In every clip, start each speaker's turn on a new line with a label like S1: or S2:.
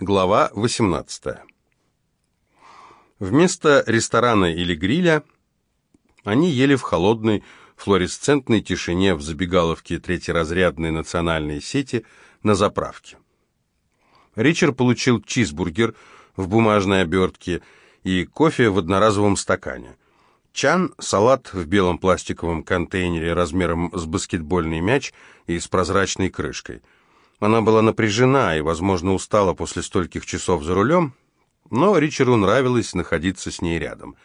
S1: Глава 18. Вместо ресторана или гриля они ели в холодной, флуоресцентной тишине в забегаловке третьеразрядной национальной сети на заправке. Ричард получил чизбургер в бумажной обертке и кофе в одноразовом стакане. Чан – салат в белом пластиковом контейнере размером с баскетбольный мяч и с прозрачной крышкой – она была напряжена и, возможно, устала после стольких часов за рулем, но Ричарду нравилось находиться с ней рядом.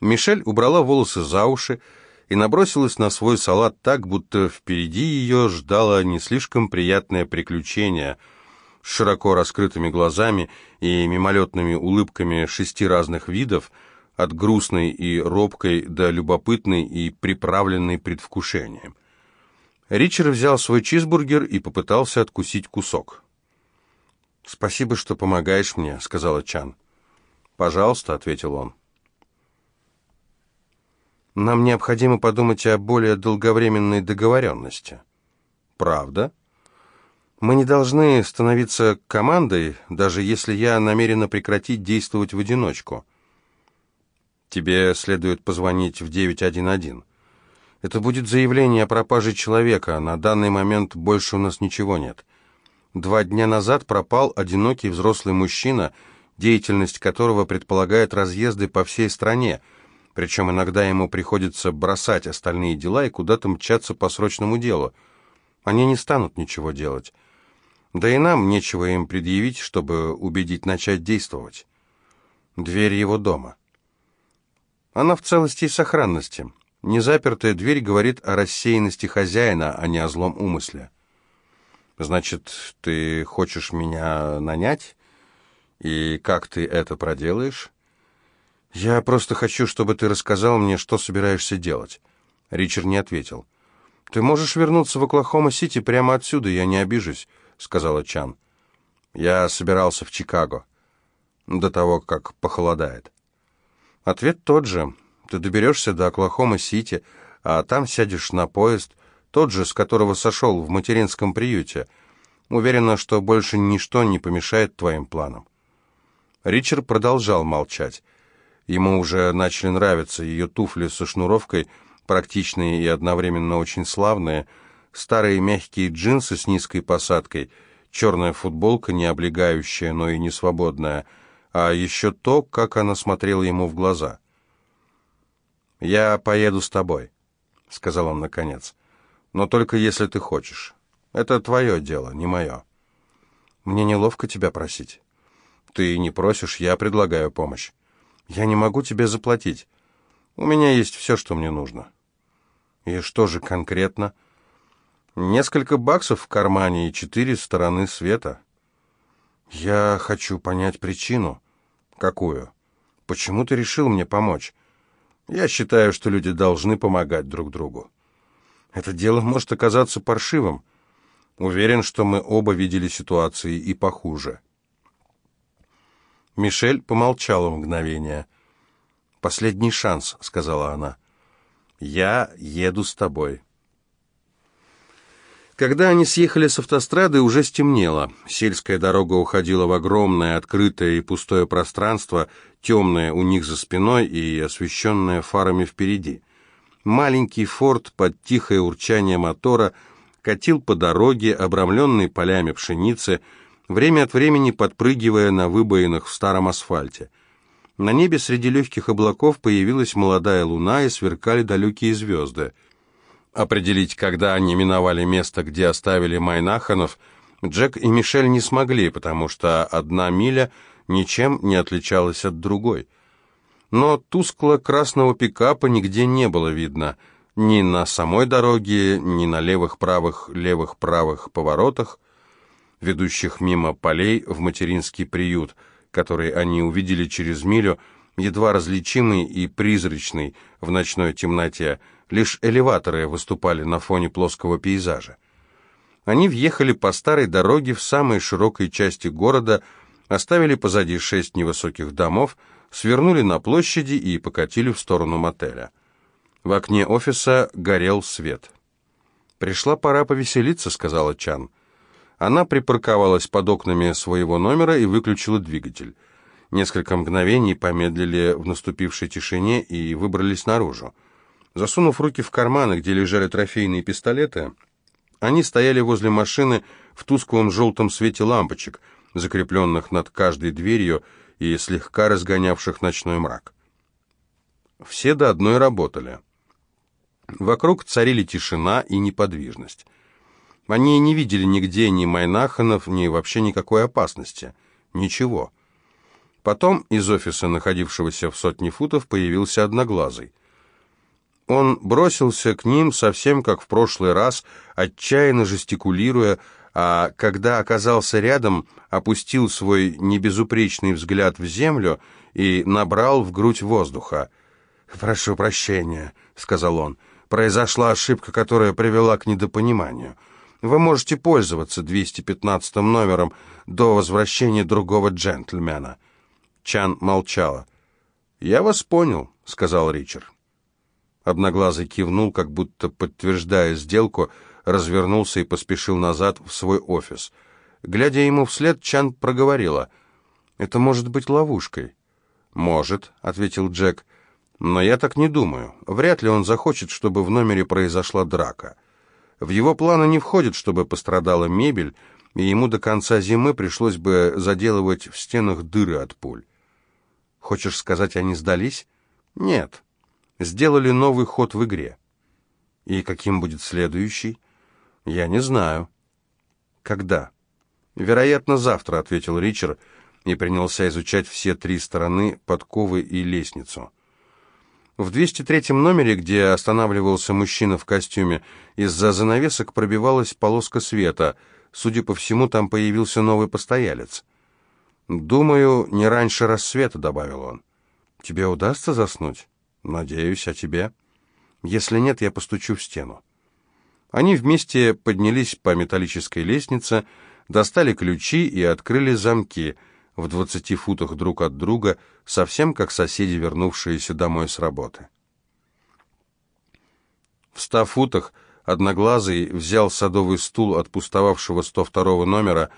S1: Мишель убрала волосы за уши и набросилась на свой салат так, будто впереди ее ждало не слишком приятное приключение с широко раскрытыми глазами и мимолетными улыбками шести разных видов, от грустной и робкой до любопытной и приправленной предвкушением. Ричард взял свой чизбургер и попытался откусить кусок. «Спасибо, что помогаешь мне», — сказала Чан. «Пожалуйста», — ответил он. «Нам необходимо подумать о более долговременной договоренности». «Правда?» «Мы не должны становиться командой, даже если я намерена прекратить действовать в одиночку». «Тебе следует позвонить в 911». Это будет заявление о пропаже человека. На данный момент больше у нас ничего нет. Два дня назад пропал одинокий взрослый мужчина, деятельность которого предполагает разъезды по всей стране. Причем иногда ему приходится бросать остальные дела и куда-то мчаться по срочному делу. Они не станут ничего делать. Да и нам нечего им предъявить, чтобы убедить начать действовать. Дверь его дома. Она в целости и сохранности. Незапертая дверь говорит о рассеянности хозяина, а не о злом умысле. «Значит, ты хочешь меня нанять? И как ты это проделаешь?» «Я просто хочу, чтобы ты рассказал мне, что собираешься делать». Ричард не ответил. «Ты можешь вернуться в Оклахома-Сити прямо отсюда, я не обижусь», — сказала Чан. «Я собирался в Чикаго. До того, как похолодает». Ответ тот же. Ты доберешься до Оклахома-Сити, а там сядешь на поезд, тот же, с которого сошел в материнском приюте. Уверена, что больше ничто не помешает твоим планам». Ричард продолжал молчать. Ему уже начали нравиться ее туфли со шнуровкой, практичные и одновременно очень славные, старые мягкие джинсы с низкой посадкой, черная футболка, не облегающая, но и не свободная, а еще то, как она смотрела ему в глаза. «Я поеду с тобой», — сказал он наконец. «Но только если ты хочешь. Это твое дело, не мое». «Мне неловко тебя просить». «Ты не просишь, я предлагаю помощь». «Я не могу тебе заплатить. У меня есть все, что мне нужно». «И что же конкретно?» «Несколько баксов в кармане и четыре стороны света». «Я хочу понять причину». «Какую? Почему ты решил мне помочь?» Я считаю, что люди должны помогать друг другу. Это дело может оказаться паршивым. Уверен, что мы оба видели ситуации и похуже. Мишель помолчала мгновение. «Последний шанс», — сказала она. «Я еду с тобой». Когда они съехали с автострады, уже стемнело. Сельская дорога уходила в огромное, открытое и пустое пространство, темное у них за спиной и освещенное фарами впереди. Маленький форт под тихое урчание мотора катил по дороге, обрамленной полями пшеницы, время от времени подпрыгивая на выбоинах в старом асфальте. На небе среди легких облаков появилась молодая луна и сверкали далекие звезды. Определить, когда они миновали место, где оставили Майнаханов, Джек и Мишель не смогли, потому что одна миля ничем не отличалась от другой. Но тускло-красного пикапа нигде не было видно, ни на самой дороге, ни на левых-правых, левых-правых поворотах, ведущих мимо полей в материнский приют, который они увидели через милю, едва различимый и призрачный в ночной темноте, Лишь элеваторы выступали на фоне плоского пейзажа. Они въехали по старой дороге в самой широкой части города, оставили позади шесть невысоких домов, свернули на площади и покатили в сторону мотеля. В окне офиса горел свет. «Пришла пора повеселиться», — сказала Чан. Она припарковалась под окнами своего номера и выключила двигатель. Несколько мгновений помедлили в наступившей тишине и выбрались наружу. Засунув руки в карманы, где лежали трофейные пистолеты, они стояли возле машины в тусклом желтом свете лампочек, закрепленных над каждой дверью и слегка разгонявших ночной мрак. Все до одной работали. Вокруг царили тишина и неподвижность. Они не видели нигде ни Майнаханов, ни вообще никакой опасности. Ничего. Потом из офиса, находившегося в сотне футов, появился Одноглазый. Он бросился к ним совсем как в прошлый раз, отчаянно жестикулируя, а когда оказался рядом, опустил свой небезупречный взгляд в землю и набрал в грудь воздуха. «Прошу прощения», — сказал он, — «произошла ошибка, которая привела к недопониманию. Вы можете пользоваться 215 номером до возвращения другого джентльмена». Чан молчала. «Я вас понял», — сказал Ричард. Одноглазый кивнул, как будто подтверждая сделку, развернулся и поспешил назад в свой офис. Глядя ему вслед, Чан проговорила. «Это может быть ловушкой». «Может», — ответил Джек. «Но я так не думаю. Вряд ли он захочет, чтобы в номере произошла драка. В его планы не входит, чтобы пострадала мебель, и ему до конца зимы пришлось бы заделывать в стенах дыры от пуль. Хочешь сказать, они сдались? Нет сделали новый ход в игре. И каким будет следующий? Я не знаю. Когда? Вероятно, завтра, ответил Ричард и принялся изучать все три стороны подковы и лестницу. В 203 номере, где останавливался мужчина в костюме, из-за занавесок пробивалась полоска света. Судя по всему, там появился новый постоялец. «Думаю, не раньше рассвета», — добавил он. «Тебе удастся заснуть?» «Надеюсь, а тебе?» «Если нет, я постучу в стену». Они вместе поднялись по металлической лестнице, достали ключи и открыли замки в двадцати футах друг от друга, совсем как соседи, вернувшиеся домой с работы. В ста футах Одноглазый взял садовый стул от пустовавшего 102 номера,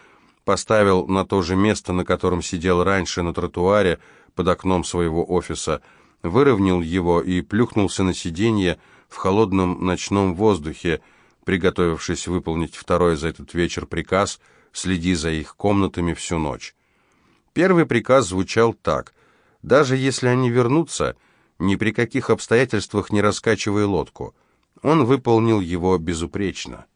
S1: поставил на то же место, на котором сидел раньше на тротуаре под окном своего офиса, выровнял его и плюхнулся на сиденье в холодном ночном воздухе, приготовившись выполнить второй за этот вечер приказ «Следи за их комнатами всю ночь». Первый приказ звучал так «Даже если они вернутся, ни при каких обстоятельствах не раскачивай лодку». Он выполнил его безупречно.